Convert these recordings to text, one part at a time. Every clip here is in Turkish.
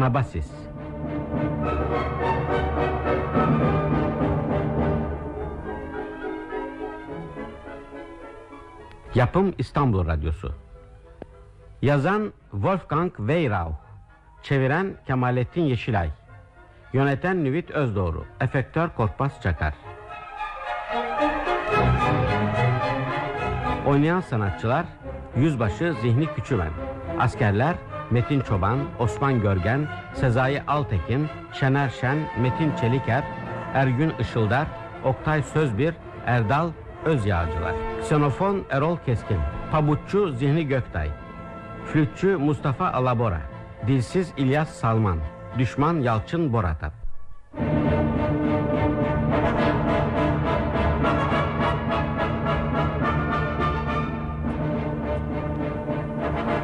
Anabasis Yapım İstanbul Radyosu. Yazan Wolfgang Weyrauch. Çeviren Kemalettin Yeşilay. Yöneten Nüvit Özdoğru Efektör Korkmaz Çakar. Oynayan sanatçılar Yüzbaşı Zihni Küçümen Askerler Metin Çoban, Osman Görgen, Sezai Altekin, Şener Şen, Metin Çeliker, Ergün Işıldar, Oktay Sözbir, Erdal Özyağcılar. Ksenofon Erol Keskin, Pabutçu Zihni Göktay, Flütçü Mustafa Alabora, Dilsiz İlyas Salman, Düşman Yalçın Boratap.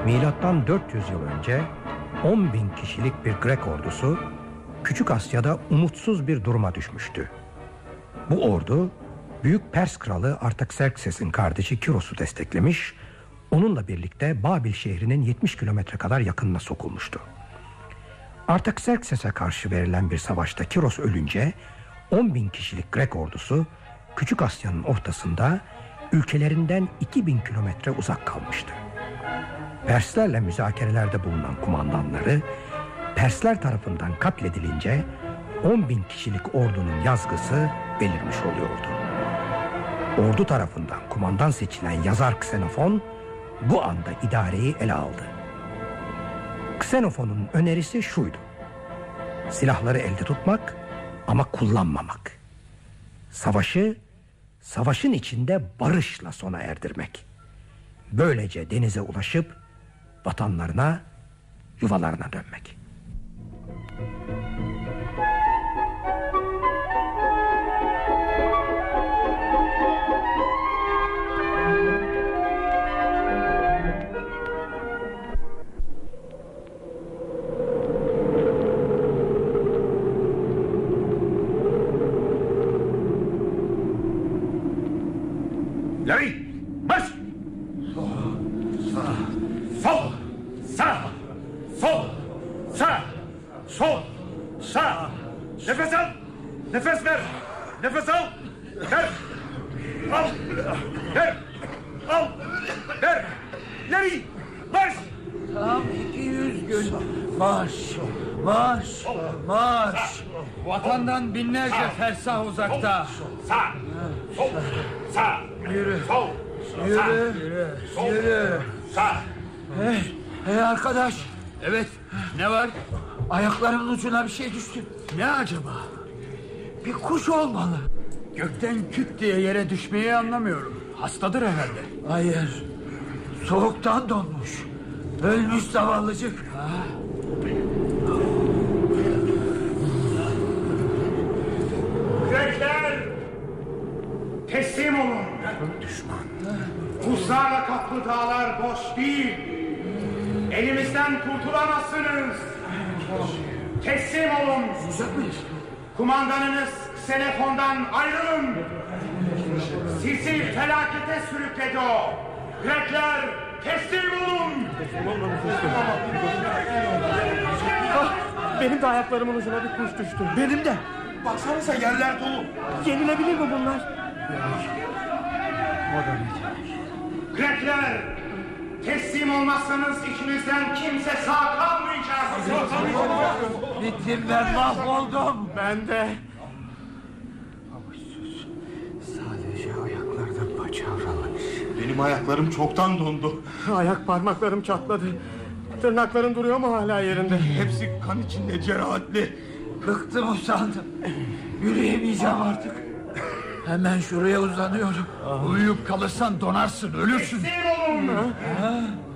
Milattan 400 yıl önce 10 bin kişilik bir Grek ordusu Küçük Asya'da umutsuz bir duruma düşmüştü. Bu ordu Büyük Pers kralı Artaxerxes'in kardeşi Kiros'u desteklemiş, onunla birlikte Babil şehrinin 70 kilometre kadar yakınına sokulmuştu. Artaxerxes'e karşı verilen bir savaşta Kiros ölünce 10 bin kişilik Grek ordusu Küçük Asya'nın ortasında ülkelerinden 2000 kilometre uzak kalmıştı. Perslerle müzakerelerde bulunan kumandanları Persler tarafından katledilince 10 bin kişilik ordunun yazgısı belirmiş oluyordu. Ordu tarafından kumandan seçilen yazar Xenofon bu anda idareyi ele aldı. Xenofon'un önerisi şuydu. Silahları elde tutmak ama kullanmamak. Savaşı savaşın içinde barışla sona erdirmek. Böylece denize ulaşıp vatanlarına, yuvalarına dönmek. Arkadaş. Evet, ne var? Ayaklarımın ucuna bir şey düştü. Ne acaba? Bir kuş olmalı. Gökten küt diye yere düşmeyi anlamıyorum. Hastadır herhalde. Hayır. Soğuktan donmuş. Ölmüş zavallıcık. Gökler teslim olun. Düşman. Buzlarla kaplı dağlar boş değil. Elimizden kurtulamazsınız. Teslim olun. Uzak mıyız? Kumandanınız Xenofon'dan ayrılın. Sizi felakete sürükledi o. Grekler teslim olun. Benim de ayaklarımın ucuna bir kuş düştü. Benim de. Baksanıza yerler dolu. Yenilebilir mi bunlar? Grekler teslim olmazsanız içimizden kimse sağ kalmayacak. Bittim ben mahvoldum. Ben de. Sadece ayaklardan paçavralamış. Benim ayaklarım çoktan dondu. Ayak parmaklarım çatladı. Tırnakların duruyor mu hala yerinde? Hepsi kan içinde cerahatli. Bıktım usandım. Yürüyemeyeceğim artık. Hemen şuraya uzanıyorum. Uyuyup kalırsan donarsın, ölürsün. Teslim olun.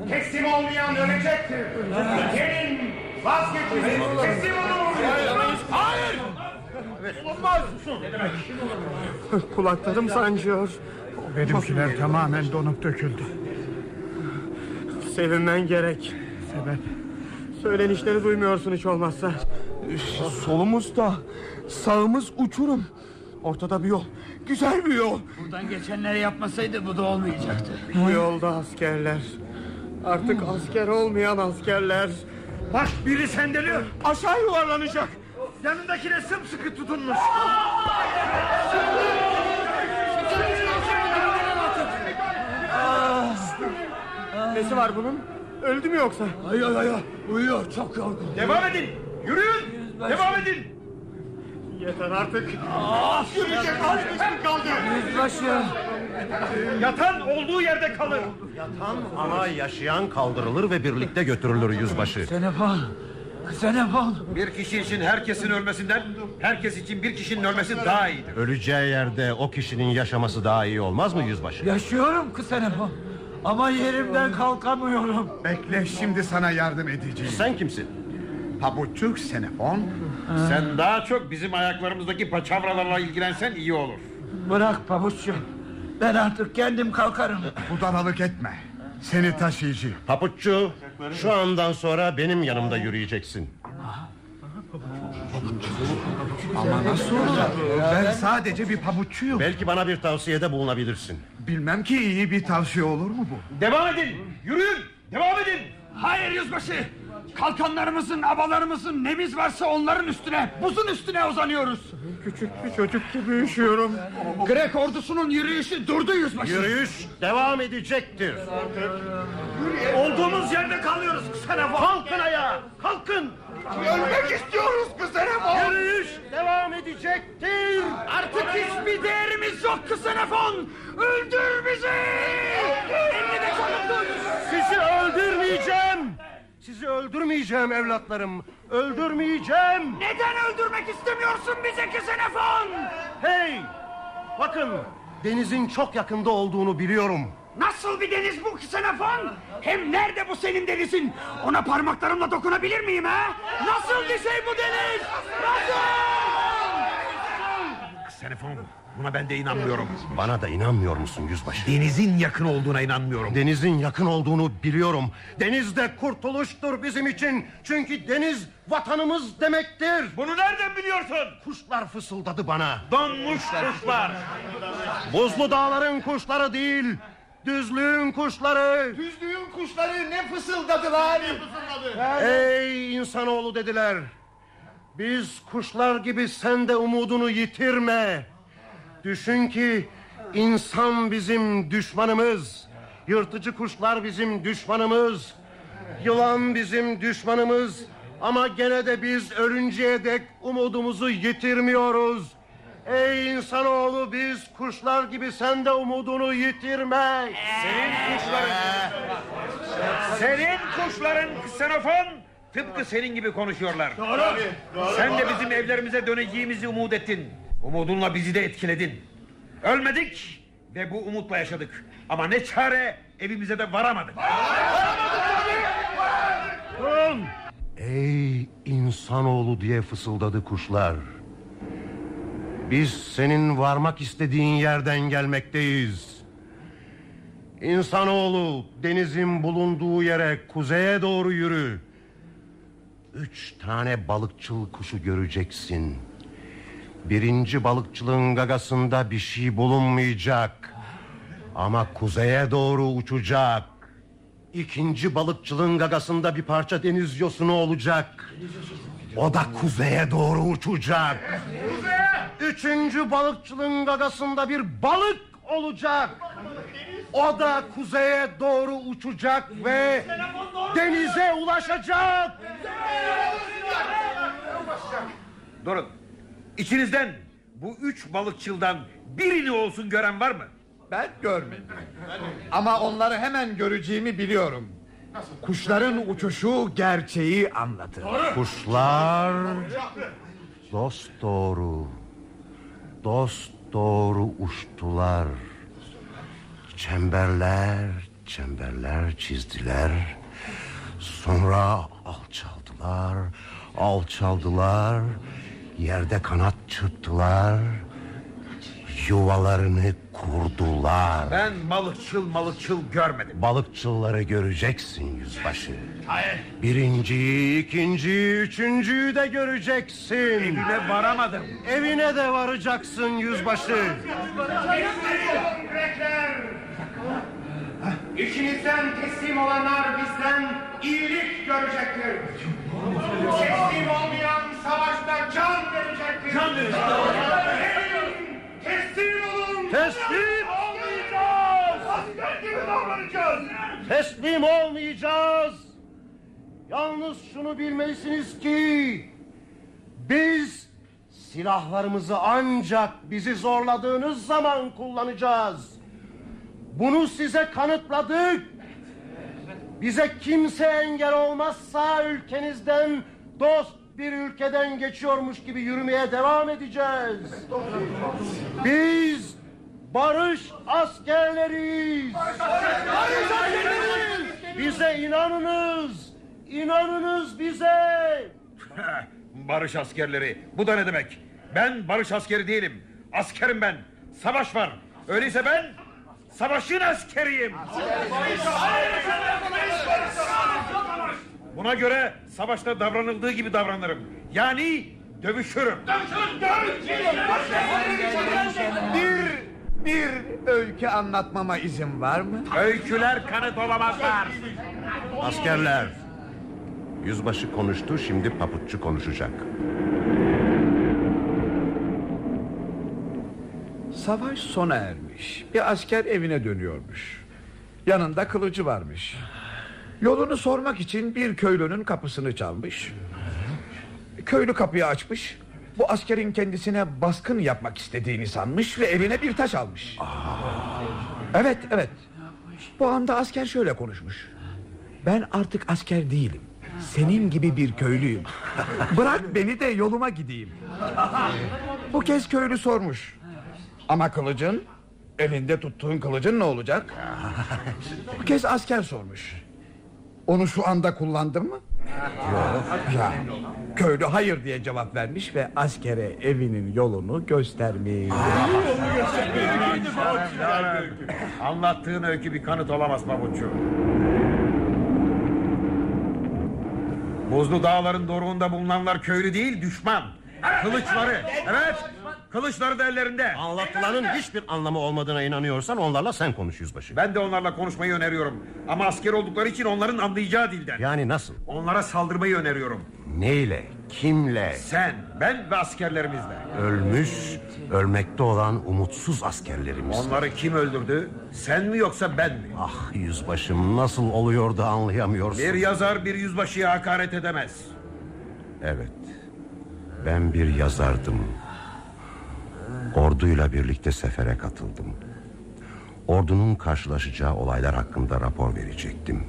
Teslim olmayan ölecektir. Gelin vazgeçin. Teslim olun. Hayır. Olmaz. Kulaklarım sancıyor. Benimkiler tamamen donup döküldü. Sevinmen gerek. Sebep? Söylenişleri duymuyorsun hiç olmazsa. Solumuz da sağımız uçurum. Ortada bir yol. Güzel bir yol. Buradan geçenler yapmasaydı bu da olmayacaktı. Bu yolda askerler. Artık asker olmayan askerler. Bak biri sendeliyor. Aşağı yuvarlanacak. Yanındakine sımsıkı tutunmuş. Nesi var bunun? Öldü mü yoksa? Hayır hayır uyuyor çok yorgun. Devam edin. Yürüyün. Devam edin. Yeter artık. Yürüyecek halimiz mi kaldı? Yüzbaşı. Yatan olduğu yerde kalır. Ama yaşayan kaldırılır ve birlikte götürülür yüzbaşı. Senefon. Senefon. Bir kişi için herkesin ölmesinden herkes için bir kişinin ölmesi daha iyidir. Öleceği yerde o kişinin yaşaması daha iyi olmaz mı yüzbaşı? Yaşıyorum kız Senefon. Ama yerimden kalkamıyorum. Bekle şimdi sana yardım edeceğim. Sen kimsin? Pabuçuk Senefon. Sen daha çok bizim ayaklarımızdaki paçavralarla ilgilensen iyi olur. Bırak pabuççum. Ben artık kendim kalkarım. Budalalık etme. Seni taşıyıcı. Papuççu şu andan sonra benim yanımda yürüyeceksin. Ama nasıl olur? Ben sadece bir pabuççuyum. Belki bana bir tavsiyede bulunabilirsin. Bilmem ki iyi bir tavsiye olur mu bu? Devam edin. Yürüyün. Devam edin. Hayır yüzbaşı. Kalkanlarımızın, abalarımızın nemiz varsa onların üstüne, buzun üstüne uzanıyoruz. Küçük bir çocuk gibi üşüyorum. Grek ordusunun yürüyüşü durdu yüzbaşı. Yürüyüş devam edecektir. Olduğumuz yerde kalıyoruz Senefon. Kalkın ayağa. Kalkın. Ölmek istiyoruz kız Senefon. Yürüyüş devam edecektir. Artık hiçbir değerimiz yok kız Senefon. Öldür bizi. Elini de çabuk Sizi öldürmeyeceğim. Sizi öldürmeyeceğim evlatlarım. Öldürmeyeceğim. Neden öldürmek istemiyorsun bizi ki Senefon? Hey! Bakın denizin çok yakında olduğunu biliyorum. Nasıl bir deniz bu ki Senefon? Hem nerede bu senin denizin? Ona parmaklarımla dokunabilir miyim ha? Nasıl bir şey bu deniz? Nasıl? Senefon buna ben de inanmıyorum. Bana da inanmıyor musun yüzbaşı? Denizin yakın olduğuna inanmıyorum. Denizin yakın olduğunu biliyorum. Deniz de kurtuluştur bizim için. Çünkü deniz vatanımız demektir. Bunu nereden biliyorsun? Kuşlar fısıldadı bana. Donmuş kuşlar. Buzlu dağların kuşları değil, düzlüğün kuşları. Düzlüğün kuşları ne fısıldadılar. Ey insanoğlu dediler. Biz kuşlar gibi sen de umudunu yitirme. Düşün ki insan bizim düşmanımız. Yırtıcı kuşlar bizim düşmanımız. Yılan bizim düşmanımız. Ama gene de biz ölünceye dek umudumuzu yitirmiyoruz. Ey insanoğlu biz kuşlar gibi sen de umudunu yitirme. Senin kuşların... Senin kuşların Senefon tıpkı senin gibi konuşuyorlar. Doğru. Sen de bizim evlerimize döneceğimizi umut ettin. Umudunla bizi de etkiledin. Ölmedik ve bu umutla yaşadık. Ama ne çare evimize de varamadık. Durun. Ey insanoğlu diye fısıldadı kuşlar. Biz senin varmak istediğin yerden gelmekteyiz. İnsanoğlu denizin bulunduğu yere kuzeye doğru yürü. Üç tane balıkçıl kuşu göreceksin. Birinci balıkçılığın gagasında bir şey bulunmayacak. Ama kuzeye doğru uçacak. İkinci balıkçılığın gagasında bir parça deniz yosunu olacak. O da kuzeye doğru uçacak. Üçüncü balıkçılığın gagasında bir balık olacak. O da kuzeye doğru uçacak ve denize ulaşacak. Durun. İçinizden bu üç balıkçıldan birini olsun gören var mı? Ben görmedim. Ama onları hemen göreceğimi biliyorum. Kuşların uçuşu gerçeği anlatır. Kuşlar dost doğru, dost doğru uçtular. Çemberler, çemberler çizdiler. Sonra alçaldılar, alçaldılar. Yerde kanat çırptılar. Yuvalarını kurdular. Ben balıkçıl malıkçıl görmedim. Balıkçılları göreceksin yüzbaşı. Birinciyi, ikinciyi, üçüncüyü de göreceksin. Evine varamadım. Evine de varacaksın yüzbaşı. İşinizden teslim olanlar bizden iyilik görecektir. Teslim olmayan savaşta can verecektir. Can Teslim olun. Teslim olmayacağız. Asker gibi davranacağız. Teslim olmayacağız. Yalnız şunu bilmelisiniz ki biz silahlarımızı ancak bizi zorladığınız zaman kullanacağız. Bunu size kanıtladık. Bize kimse engel olmazsa ülkenizden dost bir ülkeden geçiyormuş gibi yürümeye devam edeceğiz. Biz barış askerleriyiz. Bize inanınız. İnanınız bize. barış askerleri. Bu da ne demek? Ben barış askeri değilim. Askerim ben. Savaş var. Öyleyse ben savaşın askeriyim. Buna göre savaşta davranıldığı gibi davranırım. Yani dövüşürüm. Bir, bir öykü anlatmama izin var mı? Öyküler kanıt olamazlar. Askerler. Yüzbaşı konuştu, şimdi paputçu konuşacak. Savaş sona ermiş. Bir asker evine dönüyormuş. Yanında kılıcı varmış. Yolunu sormak için bir köylünün kapısını çalmış. Köylü kapıyı açmış. Bu askerin kendisine baskın yapmak istediğini sanmış ve eline bir taş almış. Evet, evet. Bu anda asker şöyle konuşmuş. Ben artık asker değilim. Senin gibi bir köylüyüm. Bırak beni de yoluma gideyim. Bu kez köylü sormuş. Ama kılıcın, elinde tuttuğun kılıcın ne olacak? Bu kez asker sormuş. Onu şu anda kullandın mı? Yok. Ya, köylü hayır diye cevap vermiş ve askere evinin yolunu göstermiş. Anlattığın öykü bir kanıt olamaz pabuççu. Buzlu dağların doruğunda bulunanlar köylü değil düşman. Kılıçları evet kılıçları da ellerinde. Anlatılanın hiçbir anlamı olmadığına inanıyorsan onlarla sen konuş yüzbaşı. Ben de onlarla konuşmayı öneriyorum. Ama asker oldukları için onların anlayacağı dilden. Yani nasıl? Onlara saldırmayı öneriyorum. Neyle? Kimle? Sen, ben ve askerlerimizle. Ölmüş, ölmekte olan umutsuz askerlerimiz. Onları kim öldürdü? Sen mi yoksa ben mi? Ah yüzbaşım nasıl oluyor da anlayamıyorsun. Bir yazar bir yüzbaşıya hakaret edemez. Evet. Ben bir yazardım. Orduyla birlikte sefere katıldım. Ordunun karşılaşacağı olaylar hakkında rapor verecektim.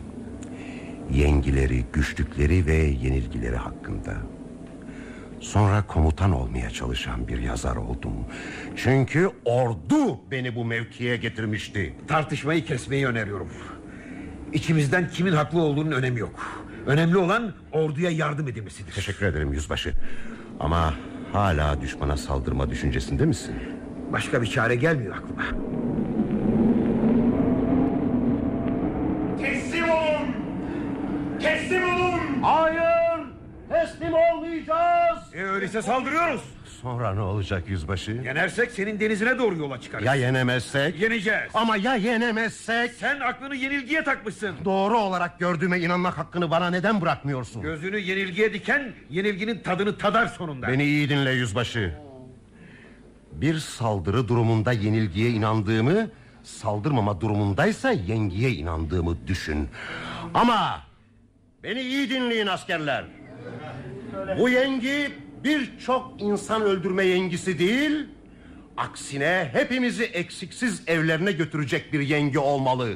Yengileri, güçlükleri ve yenilgileri hakkında. Sonra komutan olmaya çalışan bir yazar oldum. Çünkü ordu beni bu mevkiye getirmişti. Tartışmayı kesmeyi öneriyorum. İçimizden kimin haklı olduğunun önemi yok. Önemli olan orduya yardım edilmesidir. Teşekkür ederim yüzbaşı. Ama hala düşmana saldırma düşüncesinde misin? Başka bir çare gelmiyor aklıma. Teslim olun. Teslim olun. Hayır! Teslim olmayacağız! E öyleyse saldırıyoruz. Sonra ne olacak yüzbaşı? Yenersek senin denizine doğru yola çıkarız. Ya yenemezsek? Yeneceğiz. Ama ya yenemezsek? Sen aklını yenilgiye takmışsın. Doğru olarak gördüğüme inanmak hakkını bana neden bırakmıyorsun? Gözünü yenilgiye diken yenilginin tadını tadar sonunda. Beni iyi dinle yüzbaşı. Bir saldırı durumunda yenilgiye inandığımı... ...saldırmama durumundaysa yengiye inandığımı düşün. Ama... ...beni iyi dinleyin askerler. Bu yengi birçok insan öldürme yengisi değil... ...aksine hepimizi eksiksiz evlerine götürecek bir yengi olmalı.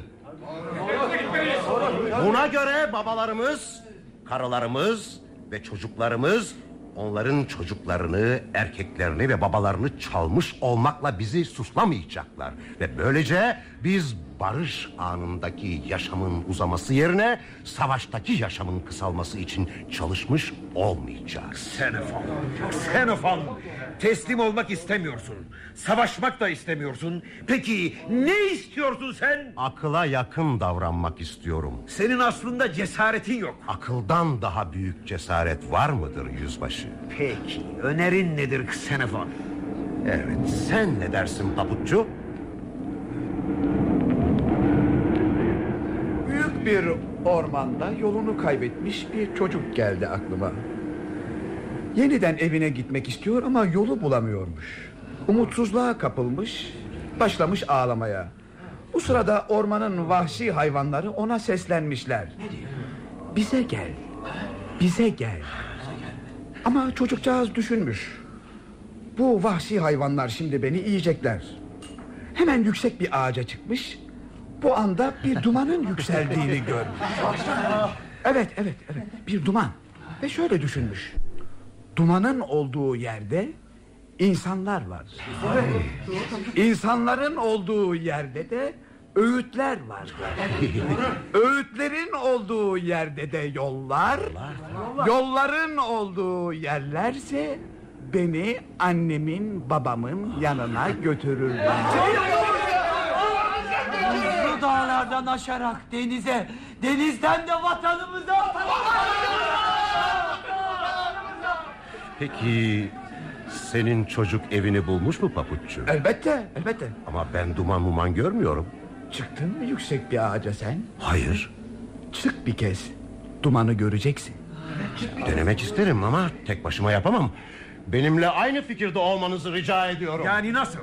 Buna göre babalarımız, karılarımız ve çocuklarımız onların çocuklarını, erkeklerini ve babalarını çalmış olmakla bizi suçlamayacaklar. Ve böylece biz barış anındaki yaşamın uzaması yerine savaştaki yaşamın kısalması için çalışmış olmayacağız. Xenofon, Xenofon teslim olmak istemiyorsun. Savaşmak da istemiyorsun. Peki ne istiyorsun sen? Akıla yakın davranmak istiyorum. Senin aslında cesaretin yok. Akıldan daha büyük cesaret var mıdır yüzbaşı? Peki önerin nedir Xenofon? Evet sen ne dersin paputçu? Büyük bir ormanda yolunu kaybetmiş bir çocuk geldi aklıma. Yeniden evine gitmek istiyor ama yolu bulamıyormuş. Umutsuzluğa kapılmış, başlamış ağlamaya. Bu sırada ormanın vahşi hayvanları ona seslenmişler. Bize gel, bize gel. Ama çocukcağız düşünmüş. Bu vahşi hayvanlar şimdi beni yiyecekler. Hemen yüksek bir ağaca çıkmış. Bu anda bir dumanın yükseldiğini görmüş. Evet, evet, evet. Bir duman. Ve şöyle düşünmüş. Dumanın olduğu yerde insanlar var. İnsanların olduğu yerde de öğütler var. Öğütlerin olduğu yerde de yollar. Yolların olduğu yerlerse beni annemin babamın yanına götürürler. Dağlardan aşarak denize, denizden de vatanımıza. Peki senin çocuk evini bulmuş mu papuççu? Elbette, elbette. Ama ben duman muman görmüyorum. Çıktın mı yüksek bir ağaca sen? Hayır. Çık bir kez. Dumanı göreceksin. Denemek isterim ama tek başıma yapamam. Benimle aynı fikirde olmanızı rica ediyorum. Yani nasıl?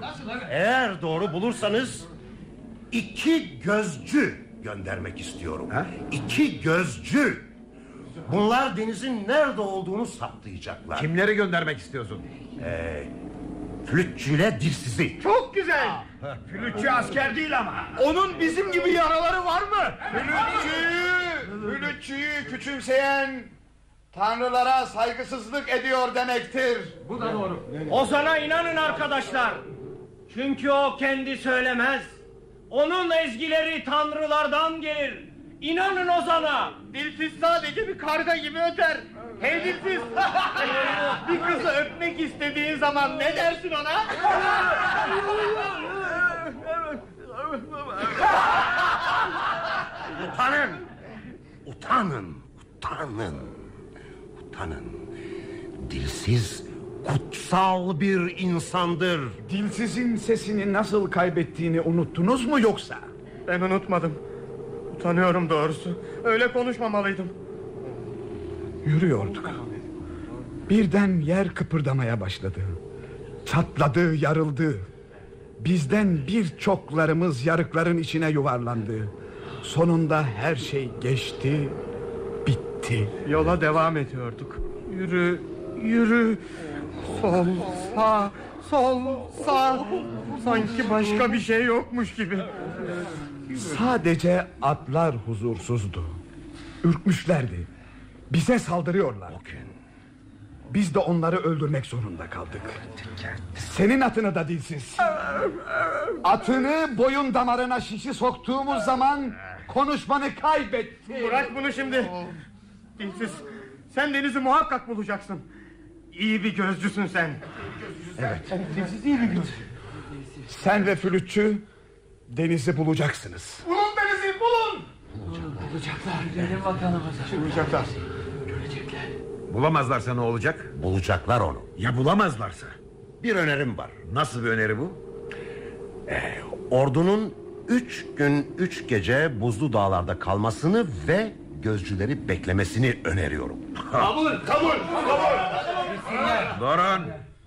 Eğer doğru bulursanız iki gözcü göndermek istiyorum. İki gözcü. Bunlar denizin nerede olduğunu saptayacaklar. Kimleri göndermek istiyorsun? Ee, flütçüyle dilsizi. Çok güzel. Flütçü asker değil ama. Onun bizim gibi yaraları var mı? Flütçüyü, flütçüyü küçümseyen tanrılara saygısızlık ediyor demektir. Bu da doğru. Ozan'a inanın arkadaşlar. Çünkü o kendi söylemez. Onun ezgileri tanrılardan gelir. İnanın Ozan'a. Dilsiz sadece bir karga gibi öter. Hey dilsiz. bir kızı öpmek istediğin zaman ne dersin ona? Utanın. Utanın. Utanın. Utanın. Dilsiz kutsal bir insandır. Dilsizin sesini nasıl kaybettiğini unuttunuz mu yoksa? Ben unutmadım. Utanıyorum doğrusu. Öyle konuşmamalıydım. Yürüyorduk. Birden yer kıpırdamaya başladı. Çatladı, yarıldı. Bizden birçoklarımız yarıkların içine yuvarlandı. Sonunda her şey geçti, bitti. Yola devam ediyorduk. Yürü, yürü. Sol, sağ, sol, sağ. Sanki başka bir şey yokmuş gibi. Sadece atlar huzursuzdu. Ürkmüşlerdi. Bize saldırıyorlar. Biz de onları öldürmek zorunda kaldık. Senin atını da dilsiz. Atını boyun damarına şişi soktuğumuz zaman konuşmanı kaybetti. Bırak bunu şimdi. Dilsiz. Sen denizi muhakkak bulacaksın. İyi bir gözcüsün sen. Evet. Dilsiz iyi bir gözcü. Sen ve flütçü denizi bulacaksınız. Bulun denizi bulun. Bulacaklar benim vatanımıza. Bulacaklar. Bulamazlarsa ne olacak? Bulacaklar onu. Ya bulamazlarsa? Bir önerim var. Nasıl bir öneri bu? Ordunun üç gün üç gece buzlu dağlarda kalmasını ve gözcüleri beklemesini öneriyorum. Kabul, kabul, kabul. Doran.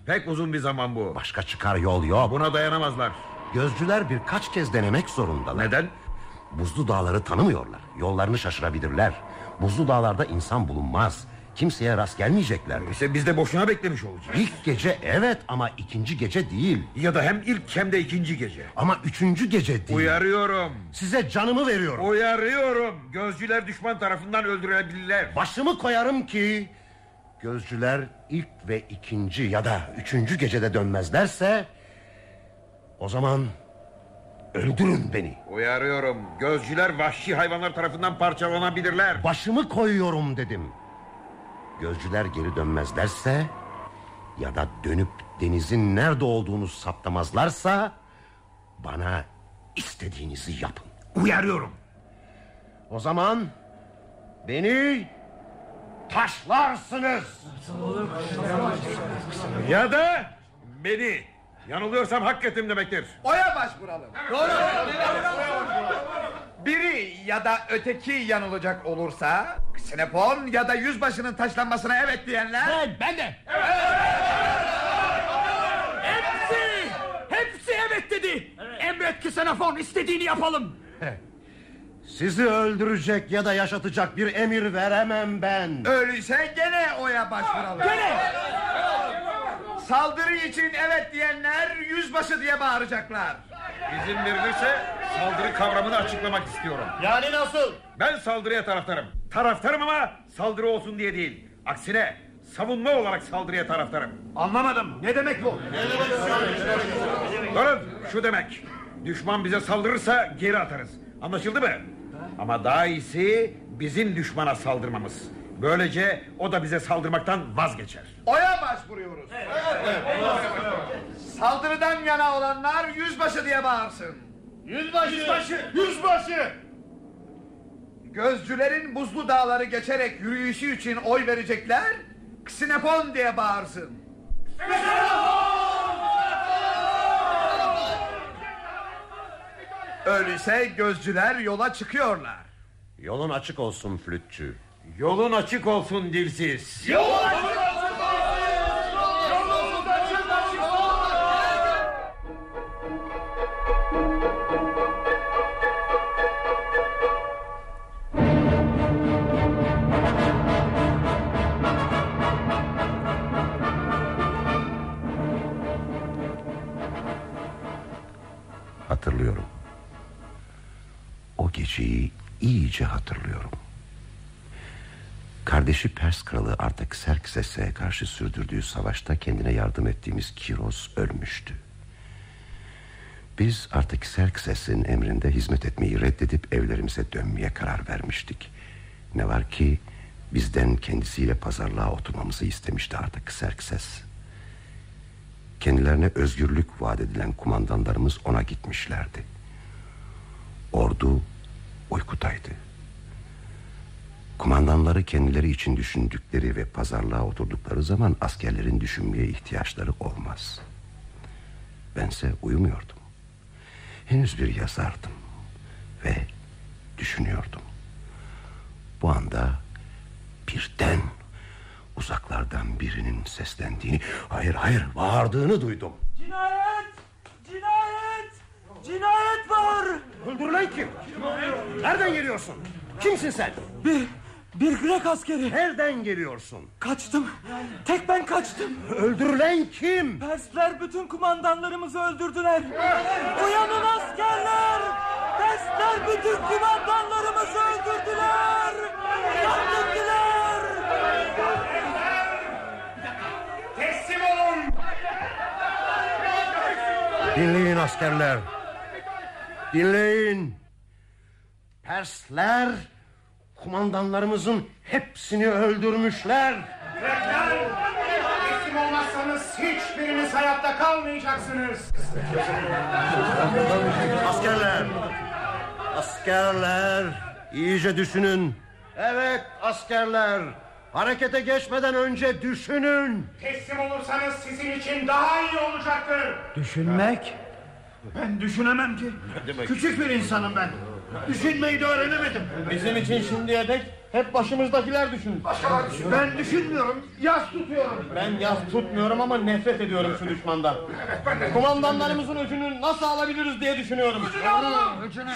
Pek uzun bir zaman bu. Başka çıkar yol yok. Buna dayanamazlar. Gözcüler birkaç kez denemek zorundalar. Neden? Buzlu dağları tanımıyorlar. Yollarını şaşırabilirler. Buzlu dağlarda insan bulunmaz. Kimseye rast gelmeyecekler. İşte biz de boşuna beklemiş olacağız. İlk gece evet ama ikinci gece değil. Ya da hem ilk hem de ikinci gece. Ama üçüncü gece değil. Uyarıyorum. Size canımı veriyorum. Uyarıyorum. Gözcüler düşman tarafından öldürülebilirler. Başımı koyarım ki gözcüler ilk ve ikinci ya da üçüncü gecede dönmezlerse o zaman öldürün beni. Uyarıyorum. Gözcüler vahşi hayvanlar tarafından parçalanabilirler. Başımı koyuyorum dedim. Gözcüler geri dönmezlerse ya da dönüp denizin nerede olduğunu saptamazlarsa bana istediğinizi yapın. Uyarıyorum. O zaman beni taşlarsınız. Ya da beni. Yanılıyorsam hak ettim demektir. Oya başvuralım. Doğru. Biri ya da öteki yanılacak olursa Ksenopon ya da yüzbaşının taşlanmasına evet diyenler Ben, ben de. Hepsi, hepsi evet dedi. Emret ki Xenofon istediğini yapalım. Sizi öldürecek ya da yaşatacak bir emir veremem ben. Öyleyse gene oya başvuralım Gene. Saldırı için evet diyenler yüzbaşı diye bağıracaklar İzin verilirse saldırı kavramını açıklamak istiyorum. Yani nasıl? Ben saldırıya taraftarım. Taraftarım ama saldırı olsun diye değil. Aksine savunma olarak saldırıya taraftarım. Anlamadım. Ne demek bu? Durun şu demek. Düşman bize saldırırsa geri atarız. Anlaşıldı mı? Ama daha iyisi bizim düşmana saldırmamız. Böylece o da bize saldırmaktan vazgeçer. Oya başvuruyoruz. Saldırıdan yana olanlar yüzbaşı diye bağırsın. Yüzbaşı. Yüzbaşı. Yüzbaşı. Gözcülerin buzlu dağları geçerek yürüyüşü için oy verecekler Ksinepon diye bağırsın Öyleyse gözcüler yola çıkıyorlar Yolun açık olsun flütçü. Yolun açık olsun dilsiz. Hatırlıyorum. O geceyi iyice hatırlıyorum. Kardeşi Pers kralı Artaxerxes'e karşı sürdürdüğü savaşta kendine yardım ettiğimiz Kiros ölmüştü. Biz Artaxerxes'in emrinde hizmet etmeyi reddedip evlerimize dönmeye karar vermiştik. Ne var ki bizden kendisiyle pazarlığa oturmamızı istemişti Artaxerxes. Kendilerine özgürlük vaat edilen kumandanlarımız ona gitmişlerdi. Ordu uykudaydı. Kumandanları kendileri için düşündükleri ve pazarlığa oturdukları zaman askerlerin düşünmeye ihtiyaçları olmaz. Bense uyumuyordum. Henüz bir yazardım ve düşünüyordum. Bu anda birden uzaklardan birinin seslendiğini, hayır hayır bağırdığını duydum. Cinayet! Cinayet var! Öldürülen kim? Nereden geliyorsun? Kimsin sen? Bir, bir Grek askeri. Nereden geliyorsun? Kaçtım. Tek ben kaçtım. Öldürülen kim? Persler bütün kumandanlarımızı öldürdüler. Uyanın askerler! Persler bütün kumandanlarımızı öldürdüler! Katlettiler! Teslim olun. Dinleyin askerler. Dinleyin. Persler kumandanlarımızın hepsini öldürmüşler. Grekler. Teslim olmazsanız hiçbiriniz hayatta kalmayacaksınız. Askerler. Askerler. iyice düşünün. Evet askerler. Harekete geçmeden önce düşünün. Teslim olursanız sizin için daha iyi olacaktır. Düşünmek? Ben düşünemem ki. Küçük bir insanım ben. Düşünmeyi de öğrenemedim. Bizim için şimdiye dek hep başımızdakiler düşünün. Ben düşünmüyorum. Yas tutuyorum. Ben yas tutmuyorum ama nefret ediyorum şu düşmandan. Kumandanlarımızın öcünü nasıl alabiliriz diye düşünüyorum.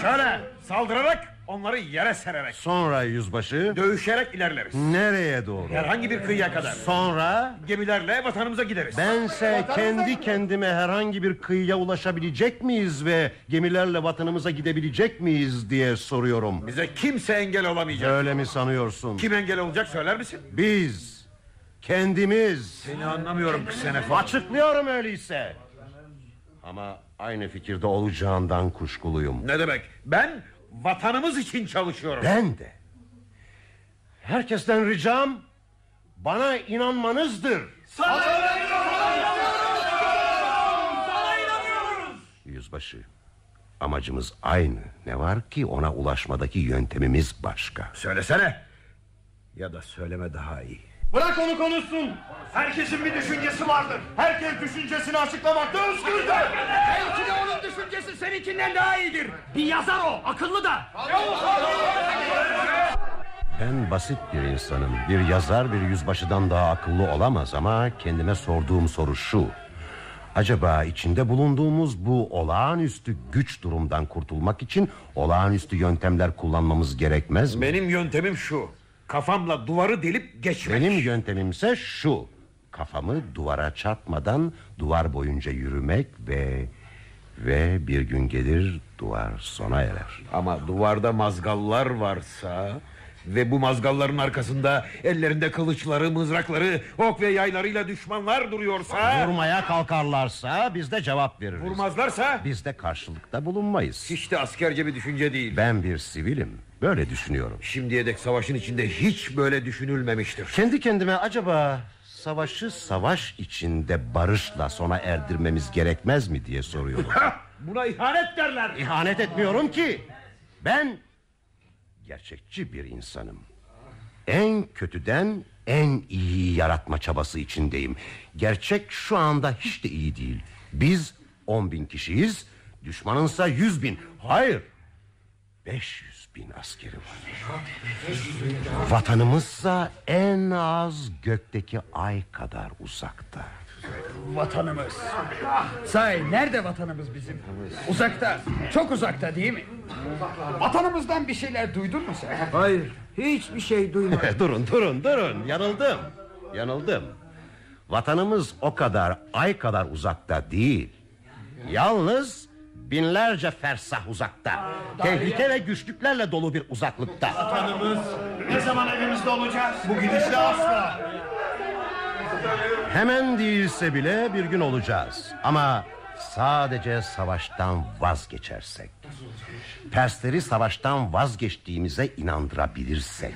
Şöyle saldırarak onları yere sererek. Sonra yüzbaşı. Dövüşerek ilerleriz. Nereye doğru? Herhangi bir kıyıya kadar. Sonra Gemilerle vatanımıza gideriz. bense kendi kendime herhangi bir kıyıya ulaşabilecek miyiz ve gemilerle vatanımıza gidebilecek miyiz diye soruyorum. Bize kimse engel olamayacak. Öyle mi sanıyorsun? Kim engel olacak söyler misin? Biz kendimiz. Seni anlamıyorum Ksenefon. Açıklıyorum öyleyse. Ama aynı fikirde olacağından kuşkuluyum. Ne demek? Ben vatanımız için çalışıyorum. Ben de. Herkesten ricam bana inanmanızdır. Yüzbaşı. Amacımız aynı. Ne var ki ona ulaşmadaki yöntemimiz başka. Söylesene. Ya da söyleme daha iyi. Bırak onu konuşsun. Herkesin bir düşüncesi vardır. Herkes düşüncesini açıklamakta özgürdür. Belki de onun düşüncesi seninkinden daha iyidir. Bir yazar o, akıllı da. Ben basit bir insanım. Bir yazar bir yüzbaşıdan daha akıllı olamaz ama kendime sorduğum soru şu. Acaba içinde bulunduğumuz bu olağanüstü güç durumdan kurtulmak için olağanüstü yöntemler kullanmamız gerekmez mi? Benim yöntemim şu. Kafamla duvarı delip geçmek. Benim yöntemimse şu. Kafamı duvara çarpmadan duvar boyunca yürümek ve ve bir gün gelir duvar sona erer. Ama duvarda mazgallar varsa ve bu mazgalların arkasında ellerinde kılıçları, mızrakları, ok ve yaylarıyla düşmanlar duruyorsa... Vurmaya kalkarlarsa biz de cevap veririz. Vurmazlarsa? Biz de karşılıkta bulunmayız. Hiç de askerce bir düşünce değil. Ben bir sivilim. Böyle düşünüyorum. Şimdiye dek savaşın içinde hiç böyle düşünülmemiştir. Kendi kendime acaba savaşı savaş içinde barışla sona erdirmemiz gerekmez mi diye soruyorum. Buna ihanet derler. İhanet etmiyorum ki. Ben gerçekçi bir insanım. En kötüden en iyi yaratma çabası içindeyim. Gerçek şu anda hiç de iyi değil. Biz on bin kişiyiz. Düşmanınsa yüz bin. Hayır. Beş yüz bin askeri var. Vatanımızsa en az gökteki ay kadar uzakta. Vatanımız. Say nerede vatanımız bizim? Uzakta. Çok uzakta değil mi? Vatanımızdan bir şeyler duydun mu sen? Hayır hiçbir şey duymadım. durun durun durun yanıldım. Yanıldım. Vatanımız o kadar ay kadar uzakta değil. Yalnız binlerce fersah uzakta. Tehlike ve güçlüklerle dolu bir uzaklıkta. Vatanımız ne zaman evimizde olacağız? Bu gidişle asla. Hemen değilse bile bir gün olacağız. Ama sadece savaştan vazgeçersek. Persleri savaştan vazgeçtiğimize inandırabilirsek.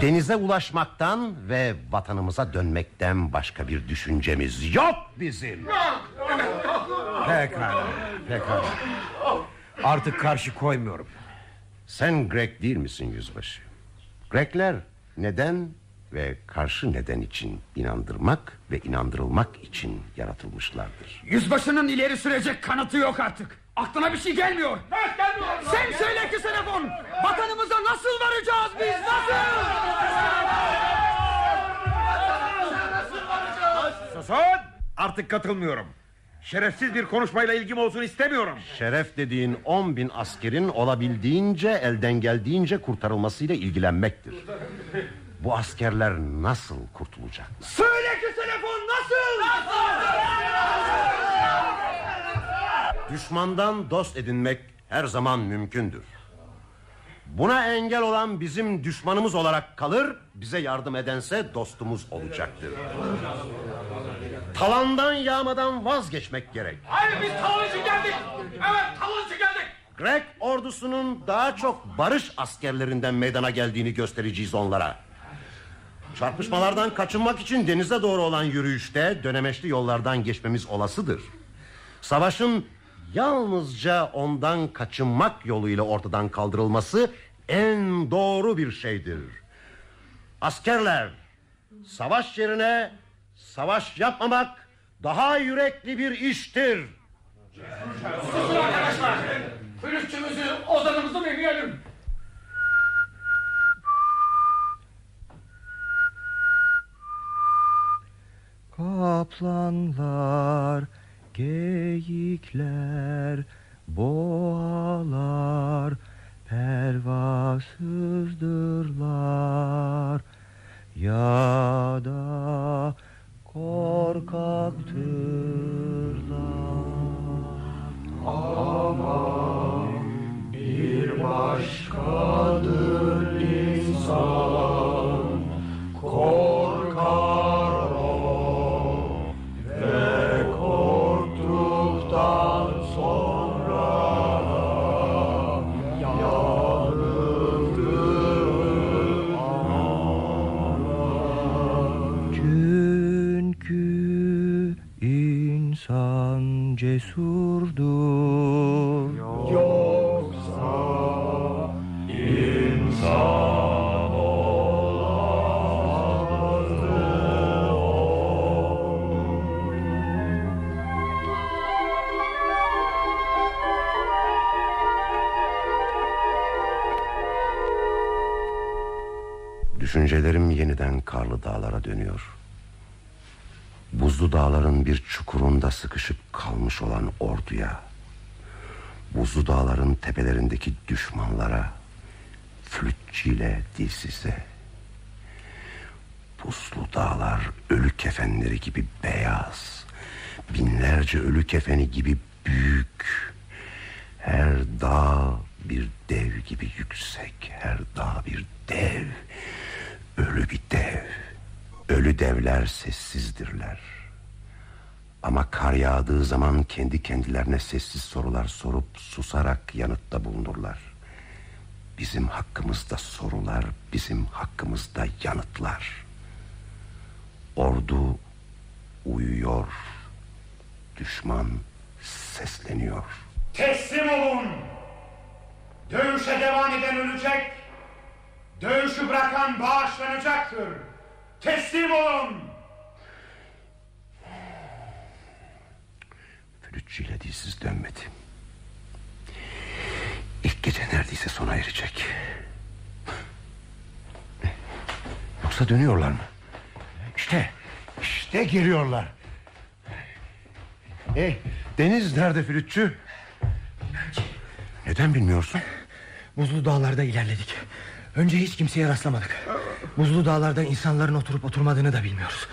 Denize ulaşmaktan ve vatanımıza dönmekten başka bir düşüncemiz yok bizim. Pekala, pekala. Artık karşı koymuyorum. Sen Grek değil misin yüzbaşı? Grekler neden ve karşı neden için inandırmak ve inandırılmak için yaratılmışlardır. Yüzbaşının ileri sürecek kanıtı yok artık. Aklına bir şey gelmiyor. Sen söyle ki telefon. Vatanımıza nasıl varacağız biz? Nasıl? Susun! Artık katılmıyorum. Şerefsiz bir konuşmayla ilgim olsun istemiyorum. Şeref dediğin on bin askerin olabildiğince elden geldiğince kurtarılmasıyla ilgilenmektir. Bu askerler nasıl kurtulacak? Söyle ki telefon nasıl? Düşmandan dost edinmek her zaman mümkündür. Buna engel olan bizim düşmanımız olarak kalır, bize yardım edense dostumuz olacaktır. Talandan yağmadan vazgeçmek gerek. Hayır biz talıcı geldik. Evet talıcı geldik. Grek ordusunun daha çok barış askerlerinden meydana geldiğini göstereceğiz onlara. Çarpışmalardan kaçınmak için denize doğru olan yürüyüşte dönemeçli yollardan geçmemiz olasıdır. Savaşın yalnızca ondan kaçınmak yoluyla ortadan kaldırılması en doğru bir şeydir. Askerler, savaş yerine savaş yapmamak daha yürekli bir iştir. Susun arkadaşlar. Flütçümüzü ozanımızı bekleyelim. Kaplanlar, geyikler, boğalar pervasızdırlar ya da korkaktırlar. Dağlara dönüyor. Buzlu dağların bir çukurunda sıkışıp kalmış olan orduya, buzlu dağların tepelerindeki düşmanlara, flütçiyle dilsize, buzlu dağlar ölü kefenleri gibi beyaz, binlerce ölü kefeni gibi büyük, her dağ bir dev gibi yüksek, her dağ bir dev, ölü bir dev. Ölü devler sessizdirler. Ama kar yağdığı zaman kendi kendilerine sessiz sorular sorup susarak yanıtta bulunurlar. Bizim hakkımızda sorular, bizim hakkımızda yanıtlar. Ordu uyuyor, düşman sesleniyor. Teslim olun. Dövüşe devam eden ölecek. Dövüşü bırakan bağışlanacaktır. Teslim olun. Flütçüyle dilsiz dönmedi. İlk gece neredeyse sona erecek. Yoksa dönüyorlar mı? İşte, işte geliyorlar. Hey, Deniz nerede flütçü? Neden bilmiyorsun? Buzlu dağlarda ilerledik. Önce hiç kimseye rastlamadık. Buzlu dağlarda insanların oturup oturmadığını da bilmiyoruz.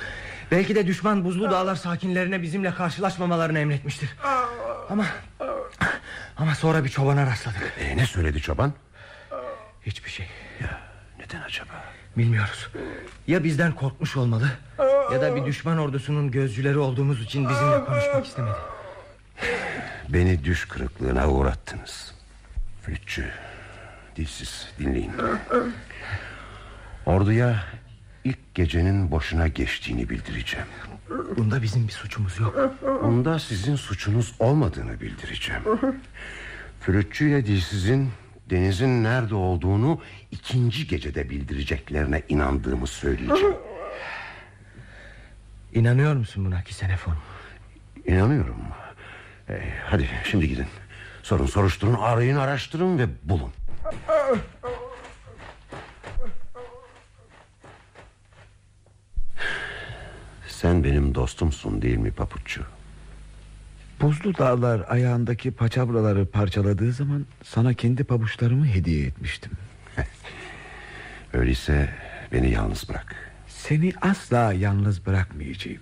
Belki de düşman buzlu dağlar sakinlerine bizimle karşılaşmamalarını emretmiştir. Ama ama sonra bir çobana rastladık. E, ne söyledi çoban? Hiçbir şey. Ya neden acaba? Bilmiyoruz. Ya bizden korkmuş olmalı ya da bir düşman ordusunun gözcüleri olduğumuz için bizimle konuşmak istemedi. Beni düş kırıklığına uğrattınız. Flütçü, dilsiz dinleyin. Orduya ilk gecenin boşuna geçtiğini bildireceğim. Bunda bizim bir suçumuz yok. Bunda sizin suçunuz olmadığını bildireceğim. Flütçüyle dilsizin denizin nerede olduğunu ikinci gecede bildireceklerine inandığımı söyleyeceğim. İnanıyor musun buna Kisenefon? İnanıyorum. Ee, hadi şimdi gidin. Sorun soruşturun, arayın, araştırın ve bulun. Sen benim dostumsun değil mi papuççu? Buzlu dağlar ayağındaki paçavraları parçaladığı zaman sana kendi pabuçlarımı hediye etmiştim. Öyleyse beni yalnız bırak. Seni asla yalnız bırakmayacağım.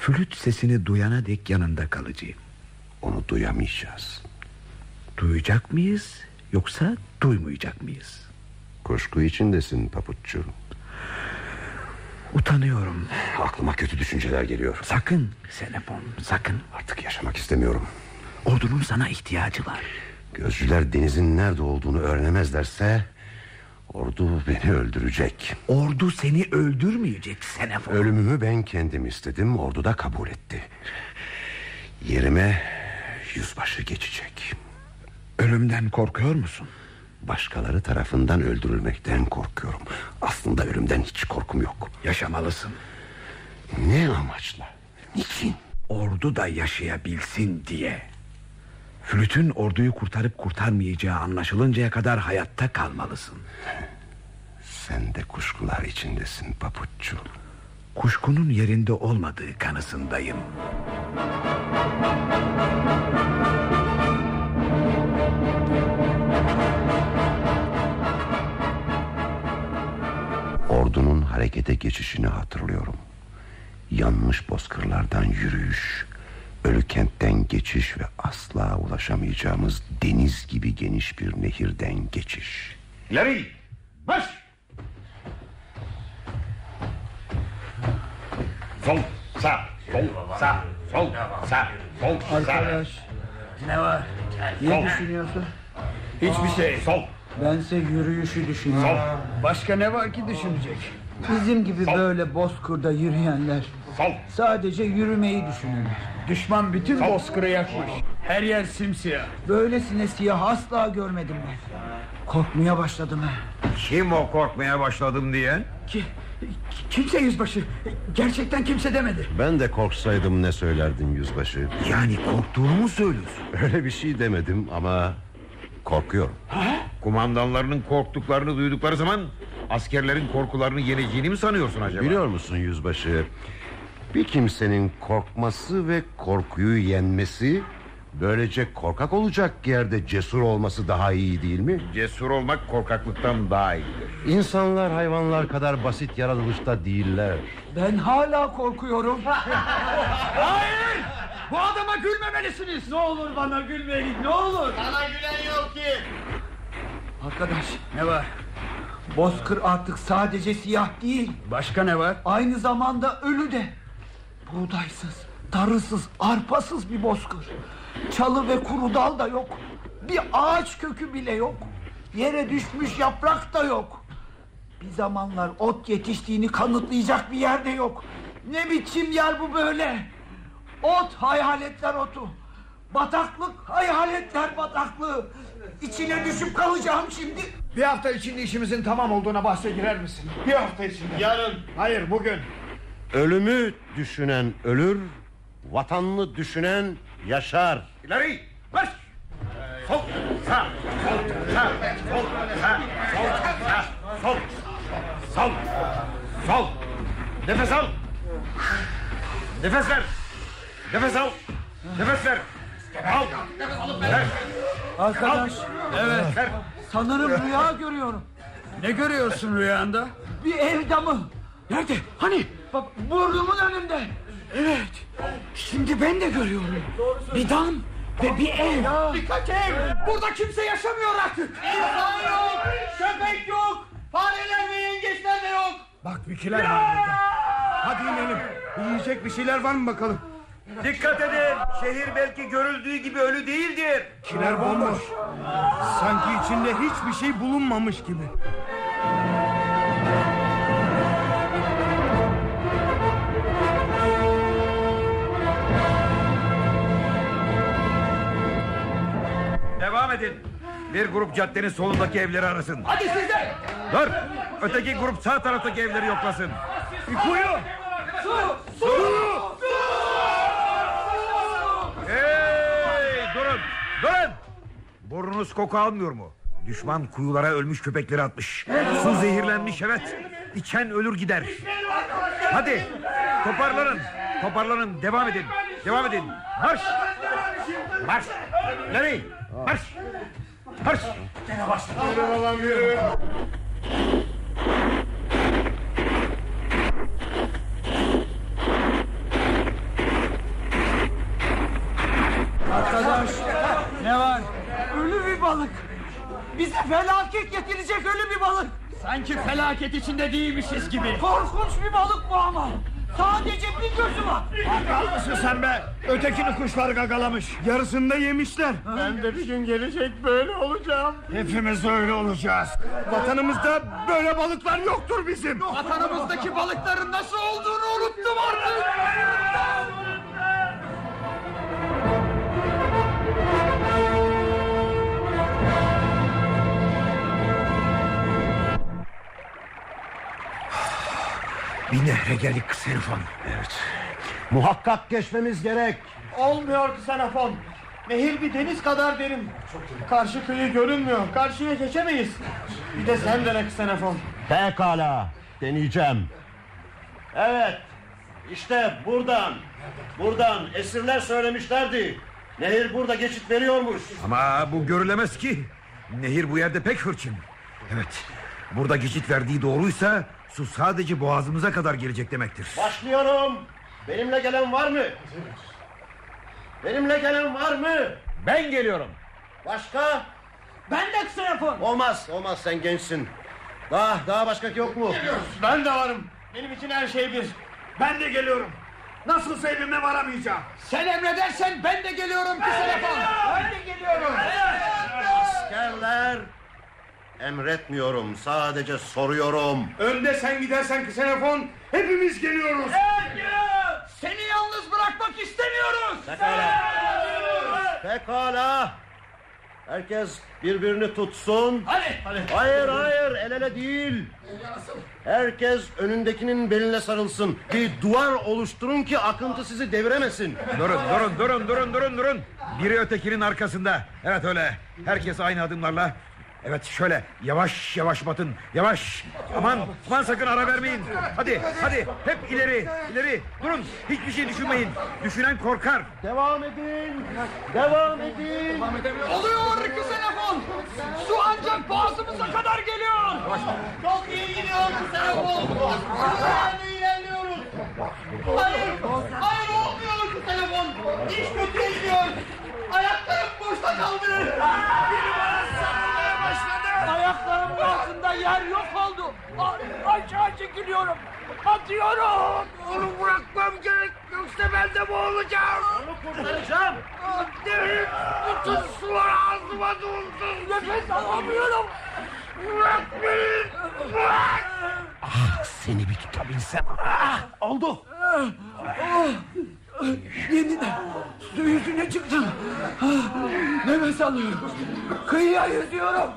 Flüt sesini duyana dek yanında kalacağım. Onu duyamayacağız. Duyacak mıyız yoksa duymayacak mıyız? Kuşku içindesin papuççu. Utanıyorum. Aklıma kötü düşünceler geliyor. Sakın Senepon sakın. Artık yaşamak istemiyorum. Ordunun sana ihtiyacı var. Gözcüler denizin nerede olduğunu öğrenemezlerse... ...ordu beni öldürecek. Ordu seni öldürmeyecek Senepon. Ölümümü ben kendim istedim. Ordu da kabul etti. Yerime yüzbaşı geçecek. Ölümden korkuyor musun? Başkaları tarafından öldürülmekten korkuyorum. Aslında ölümden hiç korkum yok. Yaşamalısın. Ne amaçla? Niçin? Ordu da yaşayabilsin diye. Flütün orduyu kurtarıp kurtarmayacağı anlaşılıncaya kadar hayatta kalmalısın. Sen de kuşkular içindesin papuççu. Kuşkunun yerinde olmadığı kanısındayım. Ordunun harekete geçişini hatırlıyorum. Yanmış bozkırlardan yürüyüş, ölü kentten geçiş ve asla ulaşamayacağımız deniz gibi geniş bir nehirden geçiş. İleri! Baş! Sol, sağ, sol, sağ, sol, sağ, sol, sağ. Arkadaş ne var? Ne düşünüyorsun? Hiçbir şey. Sol. Bense yürüyüşü düşünüyorum. Sol. Başka ne var ki düşünecek? Bizim gibi Sol. böyle bozkırda yürüyenler Sol. sadece yürümeyi düşünürler. Düşman bütün bozkırı yakmış. Her yer simsiyah. Böylesine siyah asla görmedim ben. Korkmaya başladım ha. Kim o korkmaya başladım diyen? Ki, kimse yüzbaşı. Gerçekten kimse demedi. Ben de korksaydım ne söylerdin yüzbaşı? Yani korktuğunu mu söylüyorsun? Öyle bir şey demedim ama korkuyorum. Kumandanlarının korktuklarını duydukları zaman Askerlerin korkularını yeneceğini mi sanıyorsun acaba? Biliyor musun yüzbaşı? Bir kimsenin korkması ve korkuyu yenmesi... ...böylece korkak olacak yerde cesur olması daha iyi değil mi? Cesur olmak korkaklıktan daha iyidir. İnsanlar hayvanlar kadar basit yaratılışta değiller. Ben hala korkuyorum. Hayır! Bu adama gülmemelisiniz. Ne olur bana gülmeyin ne olur. Sana gülen yok ki. Arkadaş ne var? Bozkır artık sadece siyah değil. Başka ne var? Aynı zamanda ölü de. Buğdaysız, tarısız, arpasız bir bozkır. Çalı ve kuru dal da yok. Bir ağaç kökü bile yok. Yere düşmüş yaprak da yok. Bir zamanlar ot yetiştiğini kanıtlayacak bir yerde yok. Ne biçim yer bu böyle? Ot hayaletler otu. Bataklık hayaletler bataklığı. İçine düşüp kalacağım şimdi. Bir hafta içinde işimizin tamam olduğuna bahse girer misin? Bir hafta içinde. Yarın. Hayır bugün. Ölümü düşünen ölür... ...vatanını düşünen yaşar. İleri! Marş! Sol! Sağ! Sol! Sağ! Sol! Sağ! Sol! Sağ! Sol! Sol! Sol! Nefes al! Nefes ver! Nefes al! Nefes ver! Al! Ver! Arkadaş Evet. Ver! sanırım rüya görüyorum. Ne görüyorsun rüyanda? Bir ev damı. Nerede? Hani? Bak burnumun önünde. Evet. Şimdi ben de görüyorum. Bir dam ve bir ev. Birkaç ev. Burada kimse yaşamıyor artık. İnsan yok. Köpek yok. Fareler ve yengeçler de yok. Bak bir var burada. Hadi inelim. Yiyecek bir şeyler var mı bakalım? Dikkat edin! Şehir belki görüldüğü gibi ölü değildir. Kiler bomboş. Sanki içinde hiçbir şey bulunmamış gibi. Devam edin. Bir grup caddenin solundaki evleri arasın. Hadi siz de. Dur! Öteki grup sağ taraftaki evleri yoklasın. Kuyu. Su. Su. Hey! Burnunuz koku almıyor mu? Düşman kuyulara ölmüş köpekleri atmış. Su zehirlenmiş evet. İçen ölür gider. Hadi toparlanın. Toparlanın devam edin. Devam edin. Marş! Marş! Nereye? Marş! Marş! Arkadaş ne var? Ölü bir balık. Bize felaket getirecek ölü bir balık. Sanki felaket içinde değilmişiz gibi. Korkunç bir balık bu ama. Sadece bir gözü var. Akal mısın sen be? Ötekini kuşlar gagalamış. Yarısını da yemişler. Ben de bir gün gelecek böyle olacağım. Hepimiz öyle olacağız. Vatanımızda böyle balıklar yoktur bizim. Vatanımızdaki balıkların nasıl olduğunu unuttum artık. Bir nehre geldik Ksenofon. Evet. Muhakkak geçmemiz gerek. Olmuyor Ksenofon. Nehir bir deniz kadar derin. Karşı kıyı görünmüyor. Karşıya geçemeyiz. Bir de sen dene Ksenofon. Pekala. Deneyeceğim. Evet. İşte buradan. Buradan esirler söylemişlerdi. Nehir burada geçit veriyormuş. Ama bu görülemez ki. Nehir bu yerde pek hırçın. Evet. Burada geçit verdiği doğruysa su sadece boğazımıza kadar gelecek demektir. Başlıyorum. Benimle gelen var mı? Benimle gelen var mı? Ben geliyorum. Başka? Ben de Ksenofon. Olmaz. Olmaz sen gençsin. Daha daha başka yok mu? Ben de varım. Benim için her şey bir. Ben de geliyorum. Nasılsa evime varamayacağım. Sen emredersen ben de geliyorum Ksenofon. Ben de geliyorum. Askerler. Emretmiyorum. Sadece soruyorum. Önde sen gidersen Ksenofon hepimiz geliyoruz. Seni yalnız bırakmak istemiyoruz. Pekala. Pekala. Herkes birbirini tutsun. Hadi. Hadi. Hayır hayır el ele değil. Herkes önündekinin beline sarılsın. Bir duvar oluşturun ki akıntı sizi deviremesin. Durun durun durun durun durun durun. Biri ötekinin arkasında. Evet öyle. Herkes aynı adımlarla. Evet şöyle yavaş yavaş batın yavaş Aman aman sakın ara vermeyin Hadi hadi hep ileri ileri Durun hiçbir şey düşünmeyin Düşünen korkar Devam edin. Devam edin. Oluyor Ksenofon. Su ancak boğazımıza kadar geliyor. Çok iyi gidiyoruz telefon. Hızlı ilerliyoruz. Hayır, hayır olmuyor telefon. İş kötüye gidiyor. Ayaklarım boşta kaldı. Biri bana altında yer yok oldu. A- aşağı çekiliyorum. Atıyorum. Onu bırakmam gerek. Yoksa ben de boğulacağım. Onu kurtaracağım. Derin bütün sular ağzıma doldu. Nefes alamıyorum. Bırak beni. Bırak. Ah seni bir tutabilsem. Ah, oldu. Oh, Yeniden yüzüne çıktım. Nefes alıyorum. Kıyıya yüzüyorum.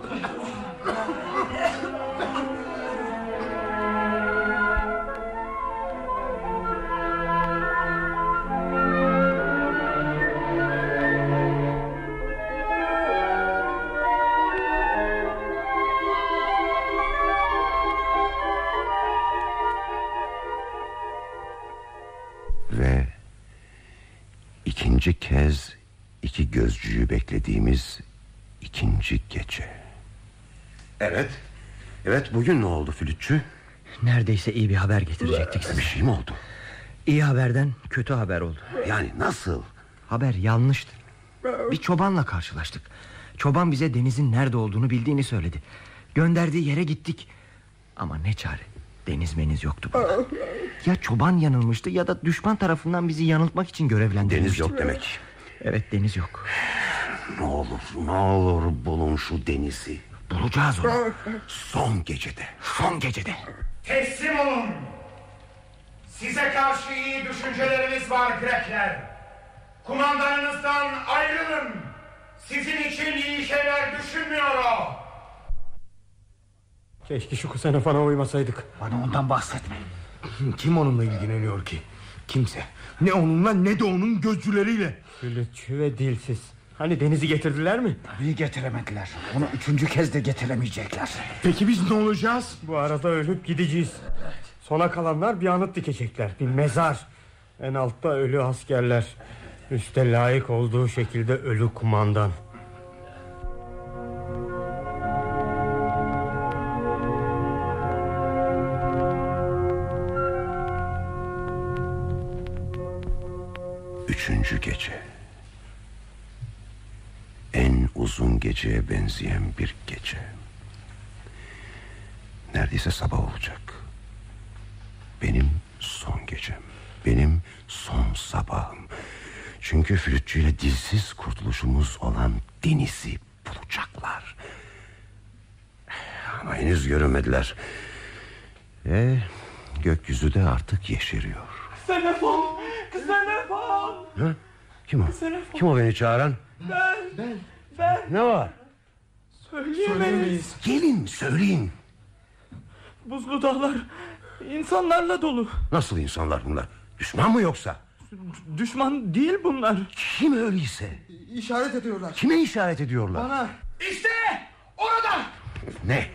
İkinci kez iki gözcüyü beklediğimiz ikinci gece. Evet. Evet bugün ne oldu flütçü? Neredeyse iyi bir haber getirecektik size. Bir şey mi oldu? İyi haberden kötü haber oldu. Yani nasıl? Haber yanlıştı. Bir çobanla karşılaştık. Çoban bize denizin nerede olduğunu bildiğini söyledi. Gönderdiği yere gittik. Ama ne çare. Deniz meniz yoktu burada. Ya çoban yanılmıştı ya da düşman tarafından bizi yanıltmak için görevlendirilmişti. Deniz yok demek. Evet deniz yok. Ne olur ne olur bulun şu denizi. Bulacağız onu. Son gecede. Son gecede. Teslim olun. Size karşı iyi düşüncelerimiz var Grekler. Kumandanınızdan ayrılın. Sizin için iyi şeyler düşünmüyor o. Keşke şu Ksenofana uymasaydık. Bana ondan bahsetme. Kim onunla ilgileniyor ki? Kimse. Ne onunla ne de onun gözcüleriyle. Flütçü ve dilsiz. Hani denizi getirdiler mi? Tabii getiremediler. Onu üçüncü kez de getiremeyecekler. Peki biz ne olacağız? Bu arada ölüp gideceğiz. Sona kalanlar bir anıt dikecekler. Bir mezar. En altta ölü askerler. Üste layık olduğu şekilde ölü kumandan. Geceye benzeyen bir gece. Neredeyse sabah olacak. Benim son gecem. Benim son sabahım. Çünkü flütçüyle dilsiz kurtuluşumuz olan denizi bulacaklar. Ama henüz görünmediler. Ve gökyüzü de artık yeşeriyor. Ksenofon, Ksenofon. Ha? Kim o? Kim o beni çağıran? Ben, ben, ben. Ne var? Söyleyemeyiz. Gelin söyleyin. Buzlu dağlar insanlarla dolu. Nasıl insanlar bunlar? Düşman mı yoksa? Düşman değil bunlar. Kim öyleyse? İşaret ediyorlar. Kime işaret ediyorlar? Bana. İşte orada. Ne?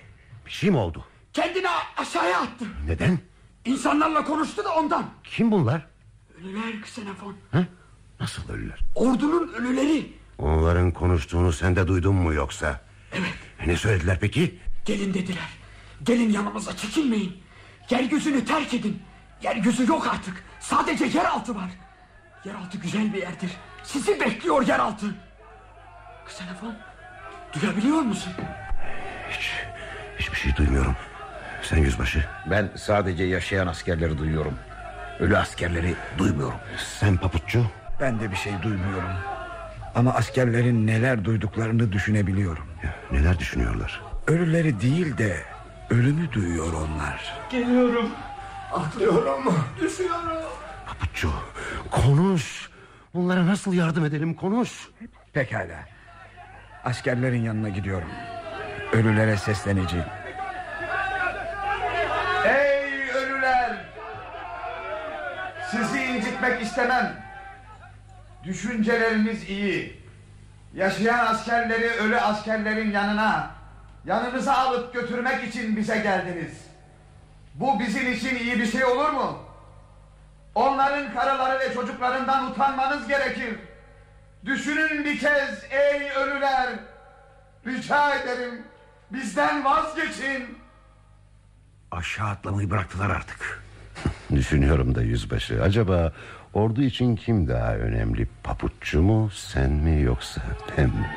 Bir şey mi oldu? Kendini aşağıya attı. Neden? İnsanlarla konuştu da ondan. Kim bunlar? Ölüler Ksenofon. Nasıl ölüler? Ordunun ölüleri. Onların konuştuğunu sen de duydun mu yoksa? Evet. Ne söylediler peki? Gelin dediler. Gelin yanımıza çekilmeyin. Yeryüzünü terk edin. Yeryüzü yok artık. Sadece yeraltı var. Yeraltı güzel bir yerdir. Sizi bekliyor yeraltı. Ksenofon duyabiliyor musun? Hiç, hiçbir şey duymuyorum. Sen yüzbaşı. Ben sadece yaşayan askerleri duyuyorum. Ölü askerleri duymuyorum. Sen papuççu. Ben de bir şey duymuyorum. Ama askerlerin neler duyduklarını düşünebiliyorum. Neler düşünüyorlar? Ölüleri değil de ölümü duyuyor onlar. Geliyorum. Atlıyorum. Düşüyorum. Papuççu konuş. Bunlara nasıl yardım edelim konuş. Pekala. Askerlerin yanına gidiyorum. Ölülere sesleneceğim. Ey ölüler! Sizi incitmek istemem. Düşünceleriniz iyi. Yaşayan askerleri ölü askerlerin yanına, Yanınıza alıp götürmek için bize geldiniz. Bu bizim için iyi bir şey olur mu? Onların karıları ve çocuklarından utanmanız gerekir. Düşünün bir kez ey ölüler. Rica ederim bizden vazgeçin. Aşağı atlamayı bıraktılar artık. Düşünüyorum da yüzbaşı. Acaba ordu için kim daha önemli? Papuççu mu, sen mi yoksa ben mi?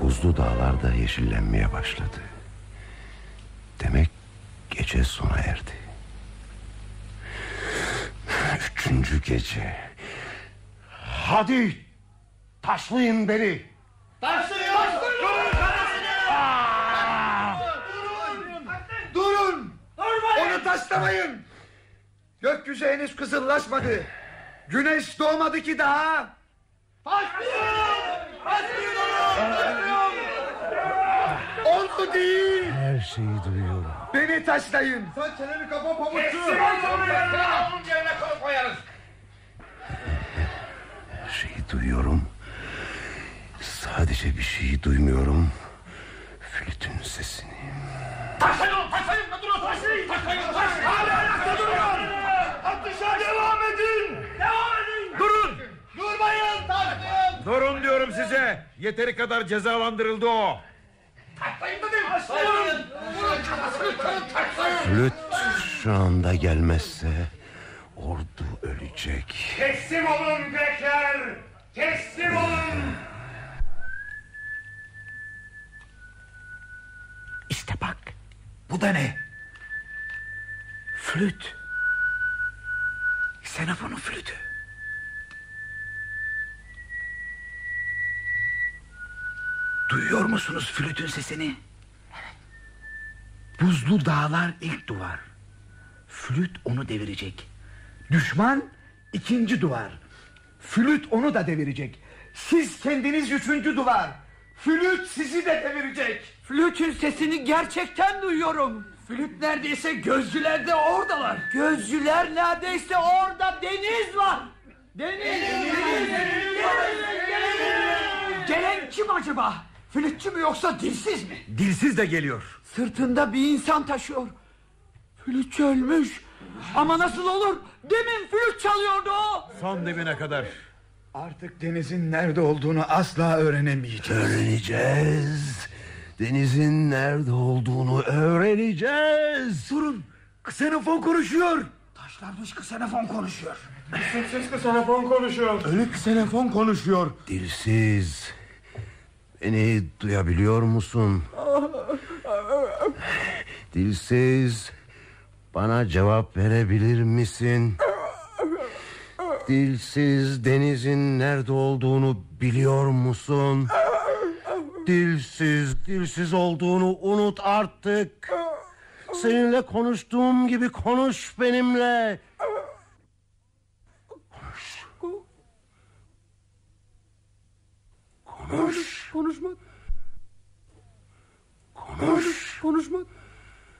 Buzlu dağlarda yeşillenmeye başladı. Demek gece sona erdi. Üçüncü gece. Hadi taşlayın beni. Taşlıyor. Durun! Onu taşlamayın! Gökyüzü henüz kızıllaşmadı. Güneş doğmadı ki daha. Onu değil. Her şeyi duyuyorum. Beni taşlayın. Sen çeneni kapa pabuççu. Onun yerine koy- koyarız. Her şeyi duyuyorum. Sadece bir şeyi duymuyorum. Flütün sesini. Taşlayın, taşlayın, durun, taşlayın, taşlayın, taşlayın. Hala ayakta duruyor. Atışa devam edin. Devam edin. Durun. Durmayın, taşlayın. Durun diyorum size. Yeteri kadar cezalandırıldı o. Flüt şu anda gelmezse ordu ölecek. Teslim olun Grekler. Teslim olun. İşte bak. Bu da ne? Flüt. Xenofon'un flütü. Duyuyor musunuz flütün sesini? Buzlu dağlar ilk duvar. Flüt onu devirecek. Düşman ikinci duvar. Flüt onu da devirecek. Siz kendiniz üçüncü duvar. Flüt sizi de devirecek. Flütün sesini gerçekten duyuyorum. Flüt neredeyse gözcüler de oradalar. Gözcüler neredeyse orada deniz var. Deniz. Deniz. Gelen kim acaba? Flütçü mü yoksa dilsiz mi? Dilsiz de geliyor. Sırtında bir insan taşıyor. Flütçü ölmüş. Ama nasıl olur? Demin flüt çalıyordu o. Son dibine kadar. Artık denizin nerede olduğunu asla öğrenemeyeceğiz. Öğreneceğiz. Denizin nerede olduğunu öğreneceğiz. Durun. Ksenofon konuşuyor. Taşlanmış ksenofon konuşuyor. Siz ksenofon konuşuyor. Ölü ksenofon konuşuyor. Dilsiz. Beni duyabiliyor musun? Dilsiz. Bana cevap verebilir misin? Dilsiz denizin nerede olduğunu biliyor musun? Dilsiz, dilsiz olduğunu unut artık. Seninle konuştuğum gibi konuş benimle. Konuş. Konuşmak. Konuş. Konuşmak.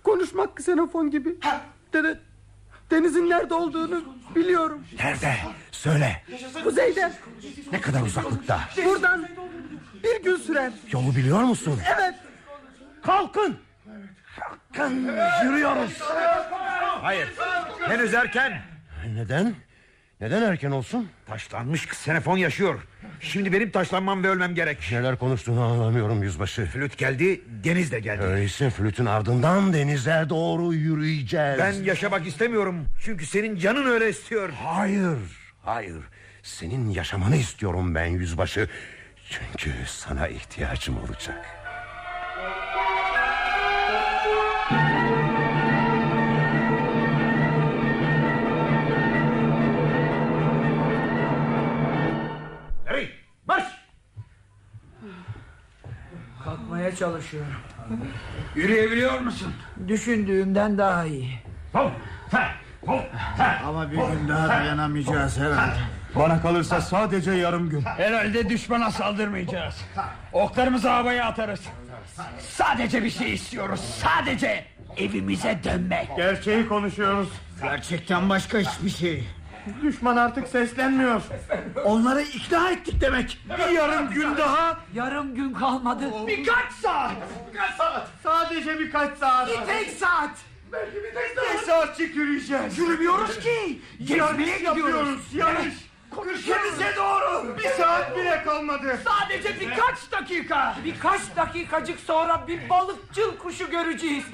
Konuşmak ksenofon gibi. Dene, denizin nerede olduğunu biliyorum. Nerede? Söyle. Kuzeyde. Ne kadar uzaklıkta? Buradan bir gün sürer. Yolu biliyor musun? Evet. Kalkın. Kalkın. Yürüyoruz. Hayır. Henüz erken. Neden? Neden erken olsun? Taşlanmış ksenofon yaşıyor. Şimdi benim taşlanmam ve ölmem gerek. Neler konuştuğunu anlamıyorum yüzbaşı. Flüt geldi, deniz de geldi. Öyleyse flütün ardından denize doğru yürüyeceğiz. Ben yaşamak istemiyorum. Çünkü senin canın öyle istiyor. Hayır, hayır. Senin yaşamanı istiyorum ben yüzbaşı. Çünkü sana ihtiyacım olacak. Kalkmaya çalışıyorum. Yürüyebiliyor musun? Düşündüğümden daha iyi. Ama bir gün daha dayanamayacağız herhalde. Bana kalırsa sadece yarım gün. Herhalde düşmana saldırmayacağız. Oklarımızı havaya atarız. Sadece bir şey istiyoruz. Sadece evimize dönmek. Gerçeği konuşuyoruz. Gerçekten başka hiçbir şey. Düşman artık seslenmiyor. Onları ikna ettik demek. Bir yarım gün daha. Yarım gün kalmadı. Birkaç saat. Birkaç saat. Sadece birkaç saat. Bir tek saat. Belki bir tek saat. Bir saatçik yürüyeceğiz. Yürümüyoruz ki. Gezmeye gidiyoruz. Yarış. Ülkemize doğru. Bir saat bile kalmadı. Sadece birkaç dakika. Birkaç dakikacık sonra bir balıkçıl kuşu göreceğiz.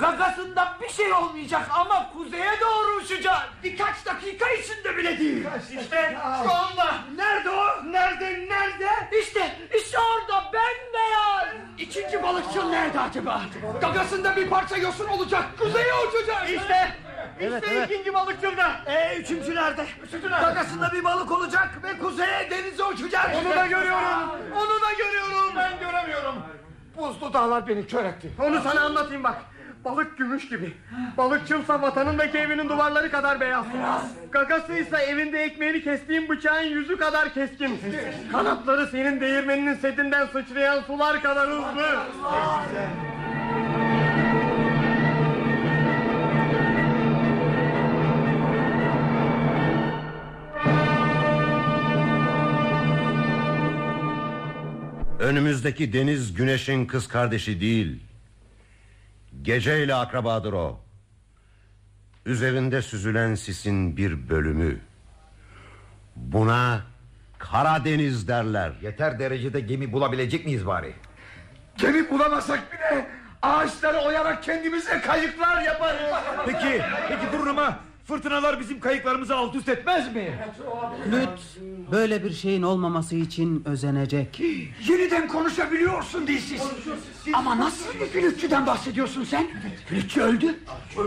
Gagasında bir şey olmayacak ama kuzeye doğru uçacak. Birkaç dakika içinde bile değil. İşte şu anda. Nerede o? Nerede? Nerede? İşte, işte orada bembeyaz. İkinci balıkçıl nerede acaba? Gagasında bir parça yosun olacak. Kuzeye uçacak. İşte. Evet, işte evet. ikinci balıkçılda. Ee, üçüncü nerede? Üçüncü nerede? Gagasında bir balık olacak ve kuzeye denize uçacak. Onu da görüyorum. Onu da görüyorum. Ben göremiyorum. Buzlu dağlar beni kör etti. Onu sana anlatayım bak. Balık gümüş gibi. Balıkçılsa vatanındaki evinin duvarları kadar beyaz. Gagasıysa evinde ekmeğini kestiğin bıçağın yüzü kadar keskin. Kanatları senin değirmeninin setinden sıçrayan sular kadar hızlı. Önümüzdeki deniz güneşin kız kardeşi değil. Geceyle akrabadır o. Üzerinde süzülen sisin bir bölümü. Buna Karadeniz derler. Yeter derecede gemi bulabilecek miyiz bari? Gemi bulamasak bile ağaçları oyarak kendimize kayıklar yaparız. Peki, peki durun ama fırtınalar bizim kayıklarımızı alt üst etmez mi? Lüt böyle bir şeyin olmaması için özenecek. Yeniden konuşabiliyorsun dilsiz. Ama nasıl bir flütçüden bahsediyorsun sen? Flütçü öldü.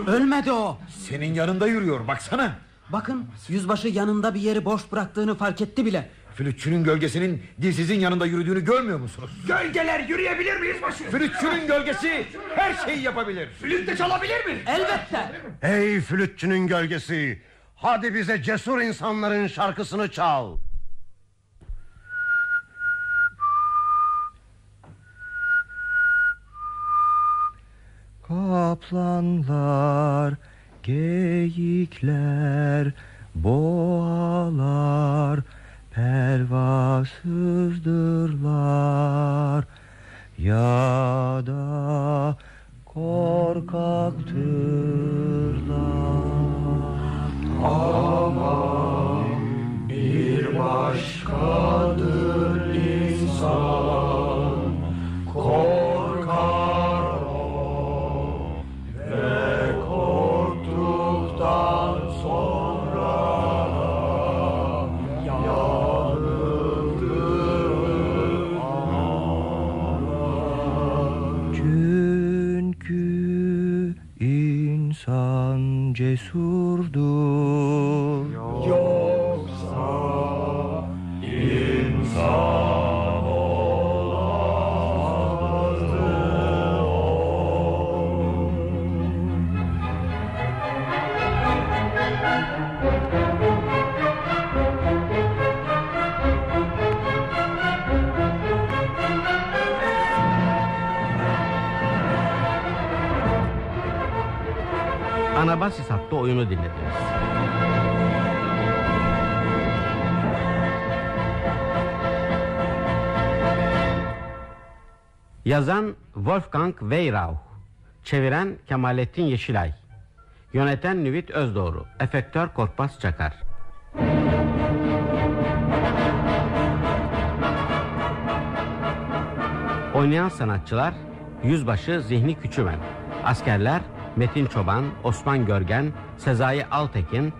Ölmedi o. Senin yanında yürüyor baksana. Bakın yüzbaşı yanında bir yeri boş bıraktığını fark etti bile. Flütçünün gölgesinin dilsizin yanında yürüdüğünü görmüyor musunuz? Gölgeler yürüyebilir miyiz başı? Flütçünün gölgesi her şeyi yapabilir. Flüt de çalabilir mi? Elbette. Ey flütçünün gölgesi. Hadi bize cesur insanların şarkısını çal. Kaplanlar, geyikler, boğalar pervasızdırlar ya da korkaktırlar. Ama bir başkadır insan Anabasis adlı oyunu dinlediniz. Yazan Wolfgang Weyrauch Çeviren Kemalettin Yeşilay Yöneten Nüvit Özdoğru Efektör Korkmaz Çakar Oynayan sanatçılar Yüzbaşı Zihni Küçümen Askerler Metin Çoban, Osman Görgen, Sezai Altekin,